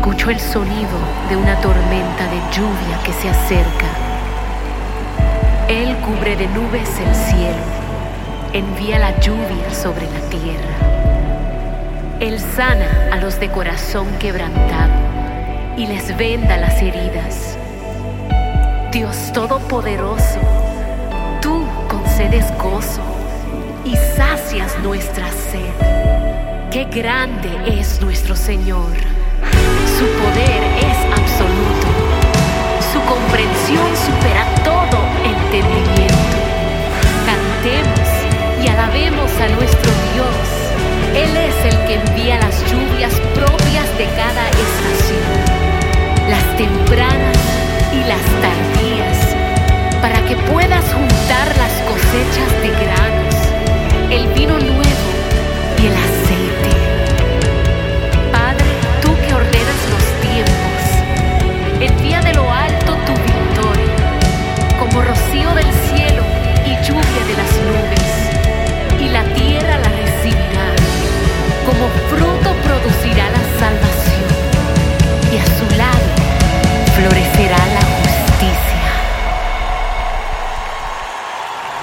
Escucho el sonido de una tormenta de lluvia que se acerca. Él cubre de nubes el cielo, envía la lluvia sobre la tierra. Él sana a los de corazón quebrantado y les venda las heridas. Dios Todopoderoso, tú concedes gozo y sacias nuestra sed. Qué grande es nuestro Señor. Su poder es absoluto. Su comprensión supera todo entendimiento. Cantemos y alabemos a nuestro Dios. Él es el que envía las lluvias propias de cada estación, las tempranas y las tardías, para que pueda